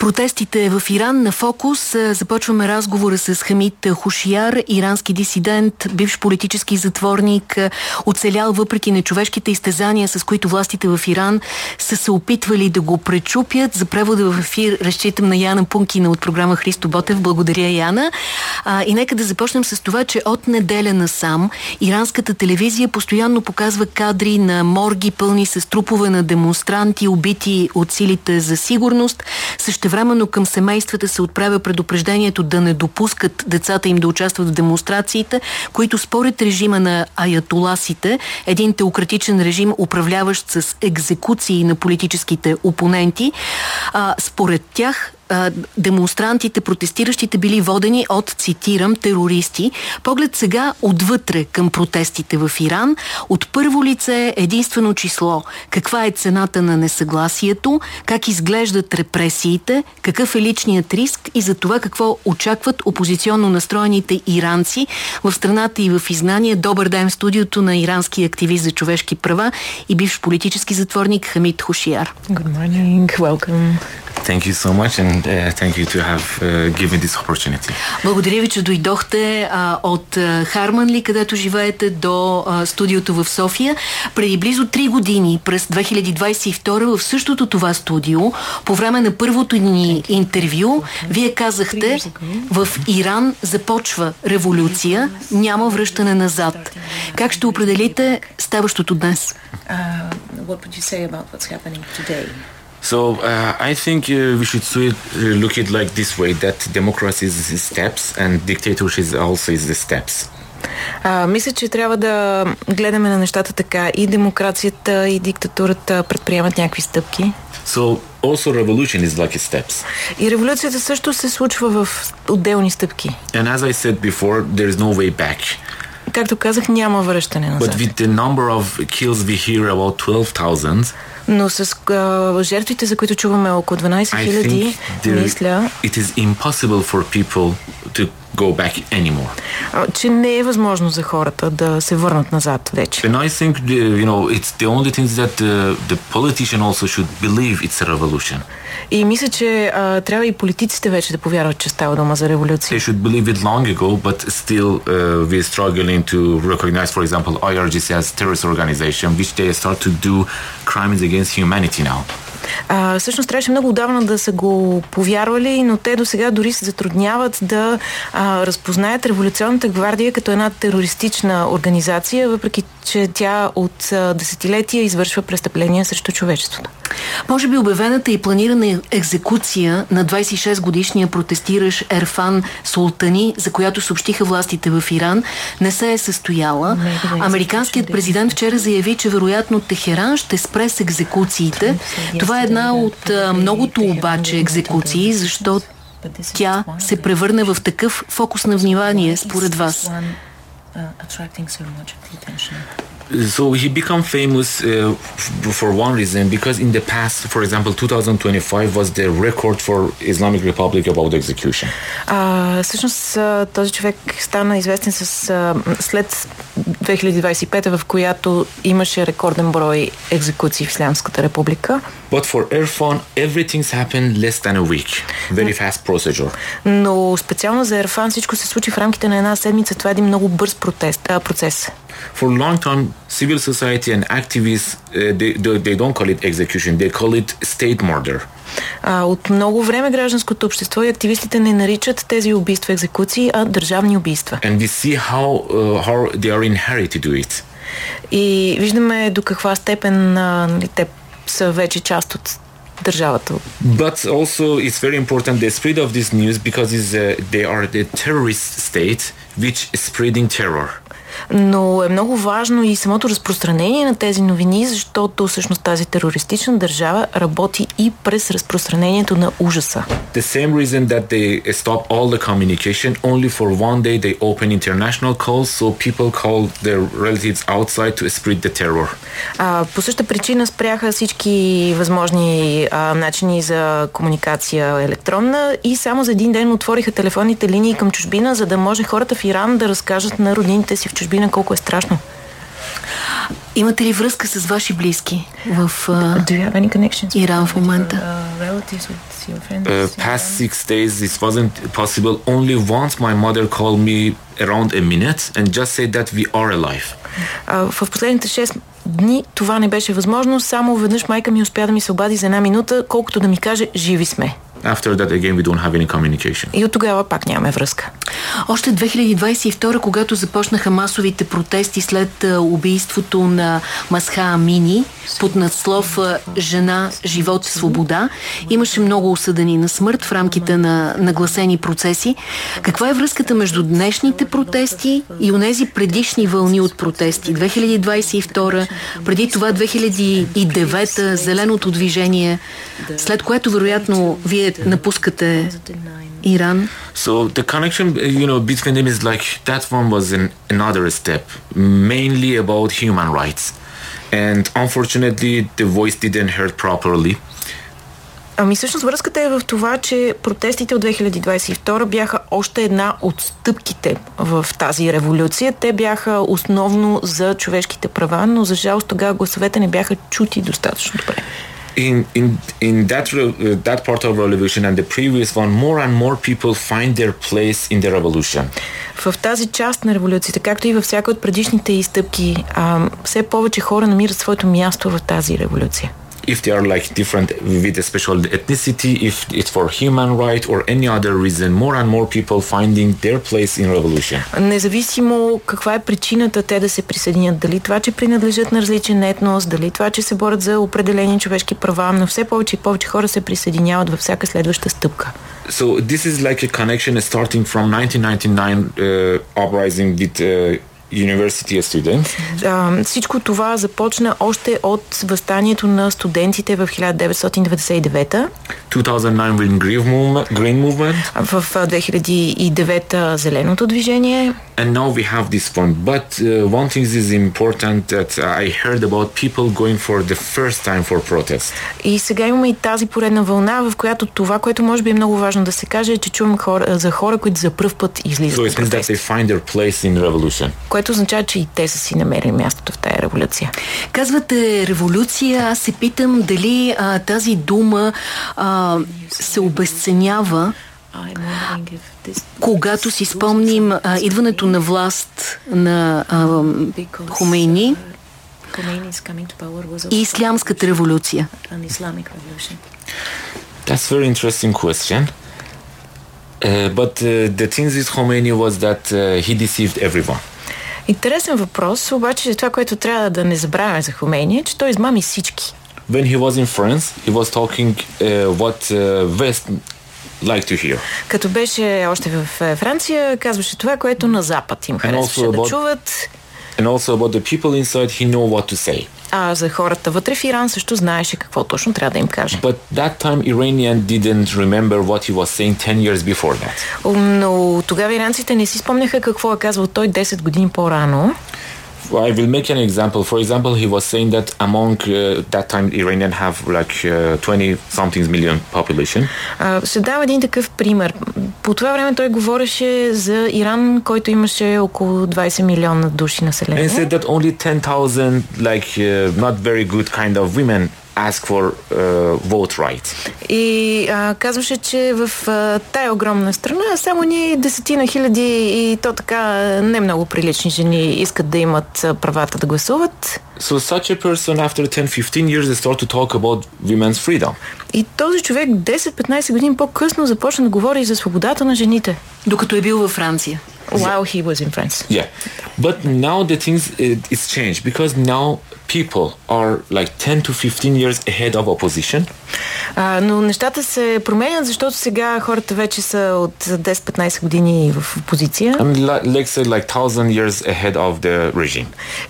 Протестите в Иран на фокус. Започваме разговора с Хамид Хушияр, ирански дисидент, бивш политически затворник, оцелял въпреки нечовешките изтезания, с които властите в Иран са се опитвали да го пречупят. За превода в ефир разчитам на Яна Пункина от програма Христо Ботев. Благодаря, Яна. А, и нека да започнем с това, че от неделя насам иранската телевизия постоянно показва кадри на морги пълни с трупове на демонстранти, убити от силите за сигурност. Също Същевременно към семействата се отправя предупреждението да не допускат децата им да участват в демонстрациите, които според режима на аятоласите, един теократичен режим, управляващ с екзекуции на политическите опоненти, а, според тях демонстрантите, протестиращите били водени от, цитирам, терористи. Поглед сега отвътре към протестите в Иран. От първо лице единствено число. Каква е цената на несъгласието, как изглеждат репресиите, какъв е личният риск и за това какво очакват опозиционно настроените иранци в страната и в изгнание. Добър ден в студиото на ирански активист за човешки права и бивш политически затворник Хамид Хушияр. Good morning, welcome. Thank you so much and uh, thank you to have uh, given this opportunity. Благодаря ви, че дойдохте а, от Харманли, където живеете, до а, студиото в София. Преди близо 3 години, през 2022, в същото това студио, по време на първото ни интервю, вие казахте, в Иран започва революция, няма връщане назад. Как ще определите ставащото днес? Uh, what would you say about what's happening today? So uh, I think uh, we should look at it like this way: that democracy is the steps, and dictatorship also is the steps. А, мисля, че трябва да гледаме на нещата така. И демокрацията, и диктатурата предприемат някакви стъпки. So also revolution is like steps. И революцията също се случва в отделни стъпки. And as I said before, there is no way back. Както казах, няма връщане назад. But with the number of kills we hear about 12,000, но с а, жертвите, за които чуваме около 12 хиляди, мисля... It is impossible for people to go back anymore. Че не е възможно за хората да се върнат назад вече. And I think the, you know it's the only thing that the, the politician also should believe it's a revolution. И мисля, че а, трябва и политиците вече да повярват, че става дума за революция. They should believe it long ago, but still uh, we're struggling to recognize, for example, IRGC as terrorist organization, which they start to do crimes against humanity now. А, всъщност трябваше много отдавна да са го повярвали, но те до сега дори се затрудняват да а, разпознаят Революционната гвардия като една терористична организация, въпреки че тя от а, десетилетия извършва престъпления срещу човечеството. Може би обявената и планирана екзекуция на 26 годишния протестиращ Ерфан Султани, за която съобщиха властите в Иран, не се е състояла. Американският президент вчера заяви, че вероятно Техеран ще спре с екзекуциите. Това е една от многото обаче екзекуции, защото тя се превърне в такъв фокус на внимание според вас. so he became famous uh, for one reason because in the past for example 2025 was the record for Islamic Republic about execution. А, всъщност този човек стана известен с а, след 2025 в която имаше рекорден брой екзекуции в Ислямската република. But for Irfan everything's happened less than a week. Very fast procedure. Но специално за Ерфан всичко се случи в рамките на една седмица. Това е един много бърз протест, а, процес. For a long time civil society and activists, uh, they, they don't call it execution, they call it state murder. А, от много време гражданското общество и активистите не наричат тези убийства екзекуции, а държавни убийства. And we see how, uh, how they are inherited to it. И виждаме до каква степен а, нали, те са вече част от държавата. But also it's very important the spread of this news because is uh, they are the terrorist state which is spreading terror но е много важно и самото разпространение на тези новини, защото всъщност тази терористична държава работи и през разпространението на ужаса. The same reason that they stop all the communication, only for one day they open international calls so people call their relatives outside to spread the terror. А, по същата причина спряха всички възможни а, начини за комуникация електронна и само за един ден отвориха телефонните линии към чужбина, за да може хората в Иран да разкажат на роднините си в чужбина колко е страшно. Имате ли връзка с ваши близки в uh, Иран в момента? Uh, past six days this wasn't possible. Only once my mother called me around a minute and just said that we are alive. Uh, в последните 6 дни това не беше възможно. Само веднъж майка ми успя да ми се обади за една минута, колкото да ми каже живи сме. After that, again, we don't have any communication. И от тогава пак нямаме връзка. Още 2022, когато започнаха масовите протести след убийството на Масха Амини под надслов «Жена, живот, свобода», имаше много осъдени на смърт в рамките на нагласени процеси. Каква е връзката между днешните протести и онези предишни вълни от протести? 2022, преди това 2009, зеленото движение, след което вероятно вие напускате Иран? So the connection, you know, between them is like that one was an, another step, mainly about human rights. And unfortunately, the voice didn't heard properly. Ами всъщност връзката е в това, че протестите от 2022 бяха още една от стъпките в тази революция. Те бяха основно за човешките права, но за жалост тогава гласовете не бяха чути достатъчно добре. In in in that uh, that part of revolution and the previous one more and more people find their place in the revolution. В тази част на революцията, както и във всяка от предишните изстъпки, а, все повече хора намират своето място в тази революция if they are like different with a special ethnicity, if it's for human right or any other reason, more and more people finding their place in revolution. Независимо каква е причината те да се присъединят, дали това, че принадлежат на различен етнос, дали това, че се борят за определени човешки права, но все повече и повече хора се присъединяват във всяка следваща стъпка. So this is like a connection starting from 1999 uh, uprising with uh, University students. Uh, всичко това започна още от възстанието на студентите в 1999. 2009 Green Movement. Green movement. В 2009 Зеленото движение. And now we have this one. But uh, one thing is important that I heard about people going for the first time for protest. И сега имаме и тази поредна вълна, в която това, което може би е много важно да се каже, е, че чувам хора, за хора, които за първ път излизат. So it means that they find their place in revolution. Което означава, че и те са си намерили мястото в тая революция. Казвате революция, аз се питам дали а, тази дума а, се обесценява когато си спомним а, идването на власт на а, Хумейни и Ислямската революция? That's very interesting question. Uh, but uh, the thing with Khomeini was that uh, he deceived everyone. Интересен въпрос, обаче това, което трябва да не забравяме за Хомейни е, че той измами всички. When he was in France, he was talking uh, what uh, West like to hear. Като беше още в Франция, казваше това, което на Запад им харесваше да чуват. And also about the people inside, he know what to say. А за хората вътре в Иран също знаеше какво точно трябва да им каже. But that time Iranian didn't remember what he was saying 10 years before that. Но тогава иранците не си спомняха какво е казвал той 10 години по-рано. I will make an example. For example, he was saying that among uh, that time Iranian have like uh, 20 something million population. Uh, ще дам един такъв пример. По това време той говореше за Иран, който имаше около 20 милиона души население. And said that only 10,000 like uh, not very good kind of women ask for uh, vote rights. И а, казваше, че в а, тая огромна страна само ни десетина хиляди и то така не много прилични жени искат да имат правата да гласуват. So such a person after 10-15 years they start to talk about women's freedom. И този човек 10-15 години по-късно започна да говори за свободата на жените. Докато е бил във Франция. While he was in France. Yeah. But now the things, it, it's changed because now people are like 10 to 15 years ahead of opposition. А, но нещата се променят, защото сега хората вече са от 10-15 години в опозиция. And like say like 1000 years ahead of the regime.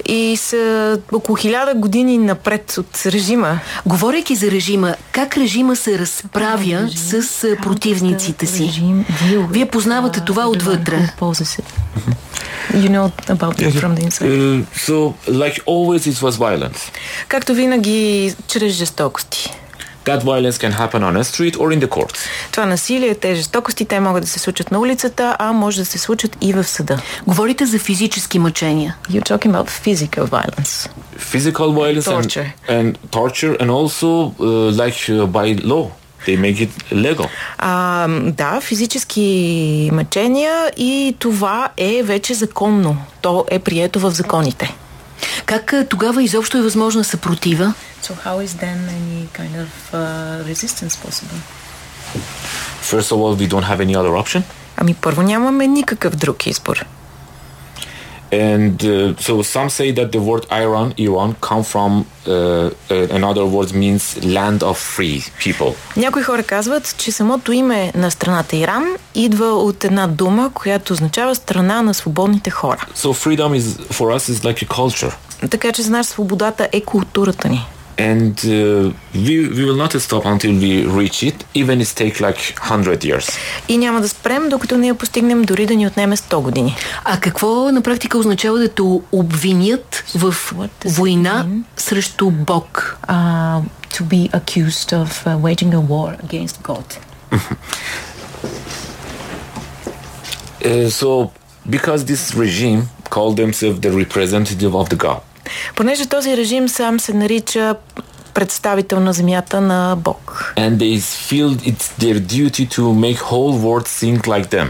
И са около хиляда години напред от режима. Говорейки за режима, как режима се разправя с противниците си? Вие познавате това отвътре. You know about it from the inside. Uh, so, like always, it was violence. Както винаги, чрез жестокости. that violence can happen on a street or in the court. Това насилие, те жестокости, те могат да се случат на улицата, а може да се случат и в съда. Говорите за физически мъчения. You're talking about physical violence. Physical violence Torture. And, and torture and also uh, like uh, by law. They make it legal. А, да, физически мъчения и това е вече законно. То е прието в законите. Как тогава изобщо е възможна съпротива? So how is then any kind of uh, resistance possible? First of all, we don't have any other option. Ами първо нямаме никакъв друг избор. And uh, so some say that the word Iran, Iran, come from uh, uh, another word means land of free people. Някои хора казват, че самото име на страната Иран идва от една дума, която означава страна на свободните хора. So freedom is for us is like a culture. Така че за нас свободата е културата ни. And uh, we, we will not stop until we reach it, even it take like 100 years. И няма да спрем, докато не я постигнем, дори да ни отнеме 100 години. А какво на практика означава да те обвинят в What does it война mean? срещу Бог? Uh, to be accused of uh, waging a war against God. Uh, so because this regime called themselves the representative of the God. Понеже този режим сам се нарича представител на земята на Бог. And they feel it's their duty to make whole world think like them.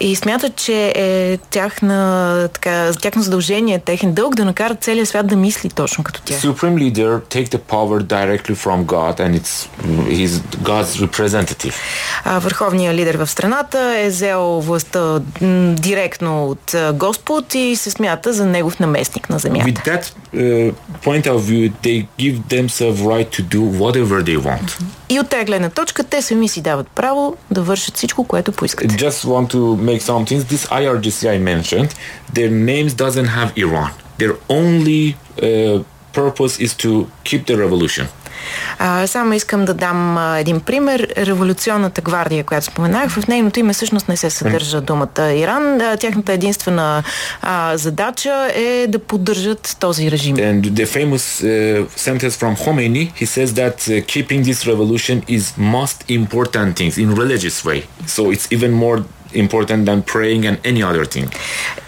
И смятат, че е тяхна, така, тяхно задължение, техен дълг да накарат целия свят да мисли точно като тях. Supreme leader take the power directly from God and it's he's God's representative. А върховният лидер в страната е взел властта директно от Господ и се смята за негов наместник на земята. With that point of view, they give themselves right to do whatever they want. И от тази гледна точка те сами си дават право да вършат всичко, което поискат. Just want to make some things. This IRGC I mentioned, their names doesn't have Iran. Their only uh, purpose is to keep the revolution. А, само искам да дам а, един пример. Революционната гвардия, която споменах, в нейното име всъщност не се съдържа думата Иран. А, тяхната единствена а, задача е да поддържат този режим. And the famous uh, sentence from Khomeini, he says that uh, keeping this revolution is most important things in religious way. So it's even more important than praying and any other thing.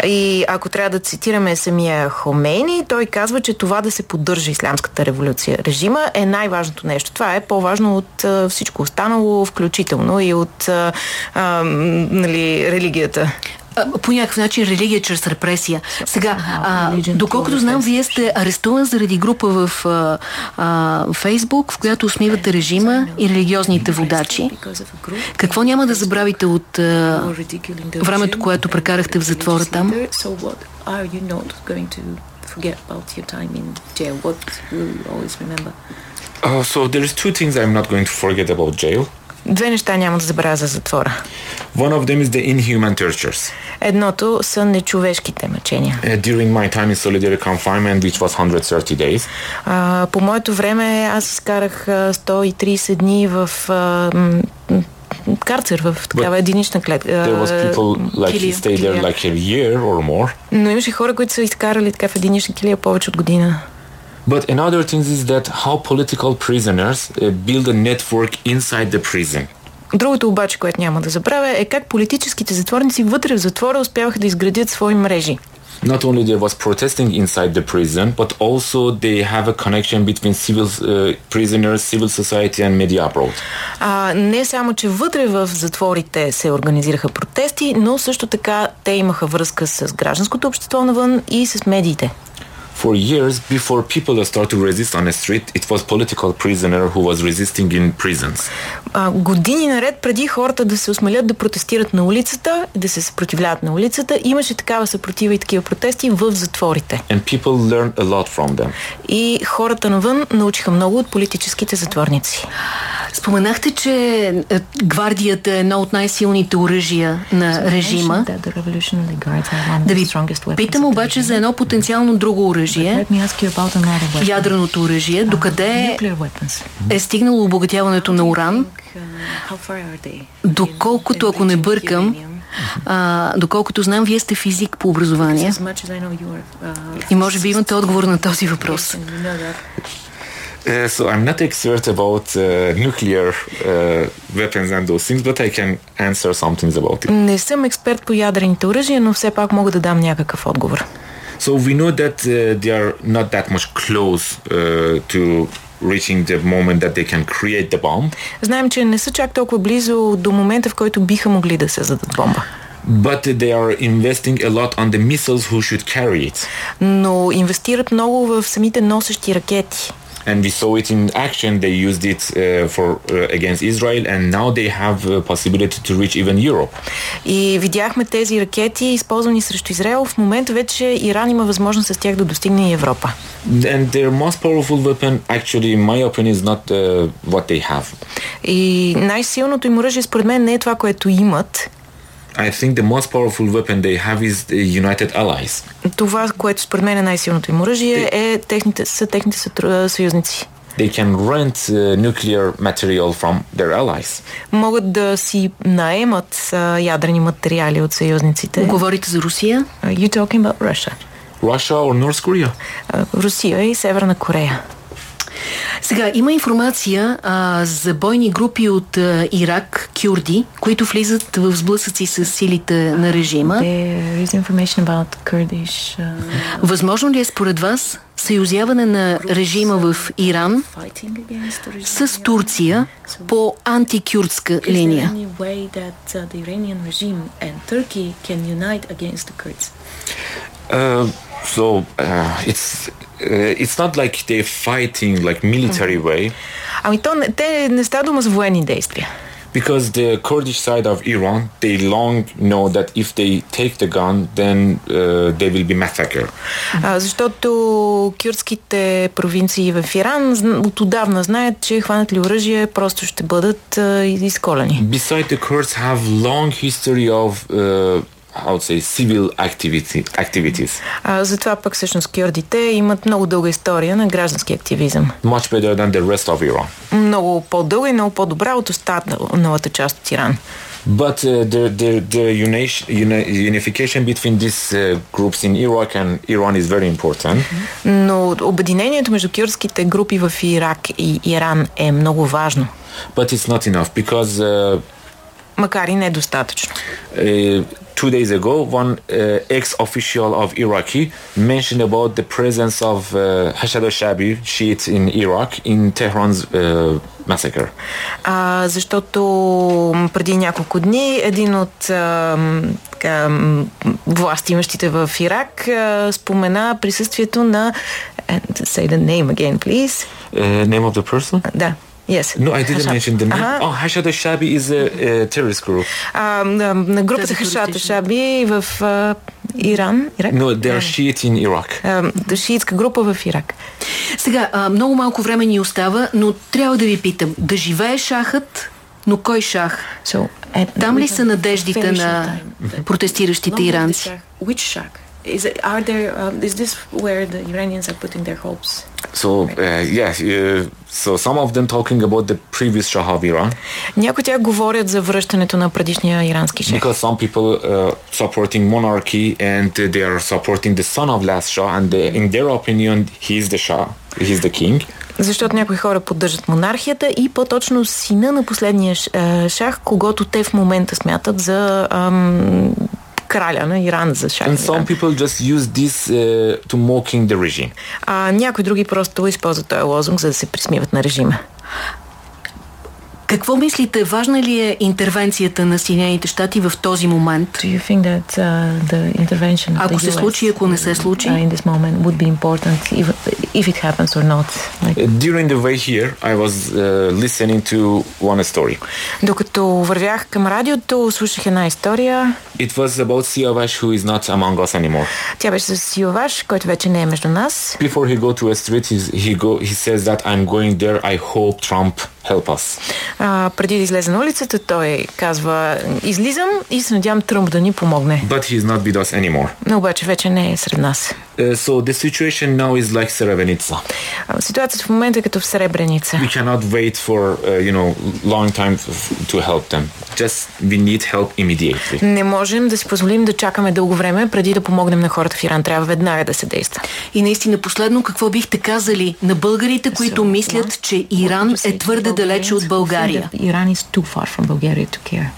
И ако трябва да цитираме самия Хомейни, той казва, че това да се поддържа ислямската революция, режима е най-важното нещо. Това е по-важно от всичко останало, включително и от а, а, нали, религията. По някакъв начин религия чрез репресия. Сега, а, доколкото знам, вие сте арестуван заради група в а, а, Фейсбук, в която усмивате режима и религиозните водачи. Какво няма да забравите от а, времето, което прекарахте в затвора там? Uh, so there is two things I'm not going to forget about jail. Две неща няма да забравя за затвора. One of them is the inhuman tortures. Едното са нечовешките мъчения. Uh, during my time in solitary confinement, which was 130 days, А, по моето време аз изкарах а, 130 дни в м, карцер, в такава единична клетка. there was people like килия, stay there like a year or more. Но имаше хора, които са изкарали така в единична килия повече от година. But another thing is that how political prisoners uh, build a network inside the prison. Другото обаче, което няма да забравя, е как политическите затворници вътре в затвора успяваха да изградят свои мрежи. Not only there was protesting inside the prison, but also they have a connection between civil uh, prisoners, civil society, and media abroad. А, не само, че вътре в затворите се организираха протести, но също така те имаха връзка с гражданското общество навън и с медиите. For years before people start to resist on the street, it was political prisoner who was resisting in prisons. А, години наред преди хората да се осмелят да протестират на улицата, да се съпротивляват на улицата, имаше такава съпротива и такива протести в затворите. And people learned a lot from them. И хората навън научиха много от политическите затворници. Споменахте, че е, гвардията е едно от най-силните оръжия на режима. Да ви питам обаче за едно потенциално друго оръжие, ядреното оръжие, докъде е стигнало обогатяването на уран, Uh, доколкото, ако не бъркам, а, доколкото знам, вие сте физик по образование. Uh, и може би имате отговор на този въпрос. Uh, so I'm not expert about uh, nuclear uh, weapons and those things, but I can answer some things about it. Не съм експерт по ядрените оръжия, но все пак мога да дам някакъв отговор. So we know that uh, they are not that much close uh, to reaching the moment that they can create the bomb. Знаем, че не са чак толкова близо до момента, в който биха могли да създадат бомба. But they are investing a lot on the missiles who should carry it. Но инвестират много в самите носещи ракети. And we saw it in action. They used it uh, for uh, against Israel, and now they have a possibility to reach even Europe. И видяхме тези ракети, използвани срещу Израел. В момента вече Иран има възможност с тях да достигне и Европа. And their most powerful weapon, actually, in my opinion, is not uh, what they have. И най-силното им оръжие, според мен, не е това, което имат. I think the most powerful weapon they have is the United Allies. Това, което според мен е най-силното им оръжие, е техните, са техните сътру- съюзници. They can rent uh, nuclear material from their allies. Могат да си наемат а, ядрени материали от съюзниците. Говорите за Русия? Are you talking about Russia? Russia or North Korea? А, Русия и Северна Корея. Сега, има информация а, за бойни групи от а, Ирак, кюрди, които влизат в сблъсъци с силите на режима. Kurdish uh, Възможно ли е според вас съюзяване на режима в Иран с Турция по антикюрдска линия? uh, the Iranian regime and Turkey can unite against the Kurds? Uh, so uh, it's uh, it's not like they're fighting like military way Ами то не, те не става дума за военни действия. because the Kurdish side of Iran they long know that if they take the gun then uh, they will be massacred. А, защото кюрдските провинции в Иран зн- от отдавна знаят, че хванат ли оръжие, просто ще бъдат а, изколени. Besides, the Kurds have long history of uh, how to say civil activity activities, А, затова пък всъщност кюрдите имат много дълга история на граждански активизъм. much better than the rest of Iran. Много по-дълга и много по-добра от останалата част от Иран. But uh, the the the unation, uni- unification between these uh, groups in Iraq and Iran is very important. Но обединението между кюрдските групи в Ирак и Иран е много важно, But it's not enough because uh, макар и недостатъчно. uh, two days ago, one uh, ex-official of Iraqi mentioned about the presence of uh, Hashad al-Shabi Shiite in Iraq in Tehran's uh, massacre. А, защото преди няколко дни един от а, така, власти имащите в Ирак а, спомена присъствието на say the name again, please. Uh, name of the person? Да. Yes. No, I didn't Хашаб. mention the name. Ага. Oh, Hashad al-Shabi is a, a terrorist group. А, групата терористична. Шаби в Иран. Ирак? No, they are Shiite in Iraq. Шиитска група в Ирак. Сега, много малко време ни остава, но трябва да ви питам. Да живее шахът, но кой шах? So, Там ли са надеждите на протестиращите the иранци? Which Shah? Is it, are there? Um, is this where the Iranians are putting their hopes? So, uh, yeah, uh, so some of them talking about the previous Shah of Iran някои от тях говорят за връщането на предишния ирански шех. because some people uh, supporting monarchy and uh, they are supporting the son of last Shah and they, in their opinion he is the Shah, he is the king. Защото някои хора поддържат монархията и по-точно сина на последния шах, когато те в момента смятат за ам, краля на Иран, за шах. And some people just use this uh, to mocking the regime. А някои други просто използват този лозунг, за да се присмиват на режима. Какво мислите, важна ли е интервенцията на Съединените щати в този момент? That uh, Ако се случи, ако не се случи? uh, if, if it happens or not? Like, Uh, during the way here, I was uh, listening to one story. докато вървях към радиото, слушах една история. It was about Siavash, who is not among us anymore. Тя беше с Силваш, който вече не е между нас. Before he go to a street, he go he says that I'm going there. I hope Trump help us. А, преди да излезе на улицата, той казва, излизам и се надявам Тръмп да ни помогне. But he's not with us anymore. Но обаче вече не е сред нас. Uh, so the situation now is like Srebrenica. Ситуацията в момента е като в Сребреница. We cannot wait for uh, you know long time to help them. Just we need help immediately. Не можем да си позволим да чакаме дълго време преди да помогнем на хората в Иран. Трябва веднага да се действа. И наистина последно, какво бихте казали на българите, които мислят, че Иран е твърде далече от България? Иран is too far from Bulgaria to care.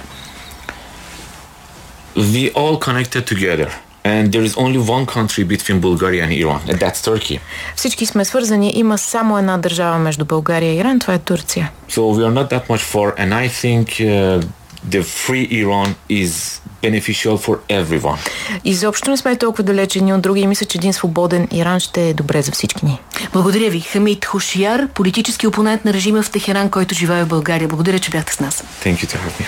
We all connected together, and there is only one country between Bulgaria and Iran, and that's Turkey. Всички сме свързани. Има само една държава между България и Иран. Това е Турция. So we are not that much far, and I think uh, the free Iran is beneficial for everyone. Изобщо не сме толкова далече ни от други и мисля, че един свободен Иран ще е добре за всички ни. Благодаря ви. Хамид Хушияр, политически опонент на режима в Техеран, който живее в България. Благодаря, че бяхте с нас. Thank you to have me.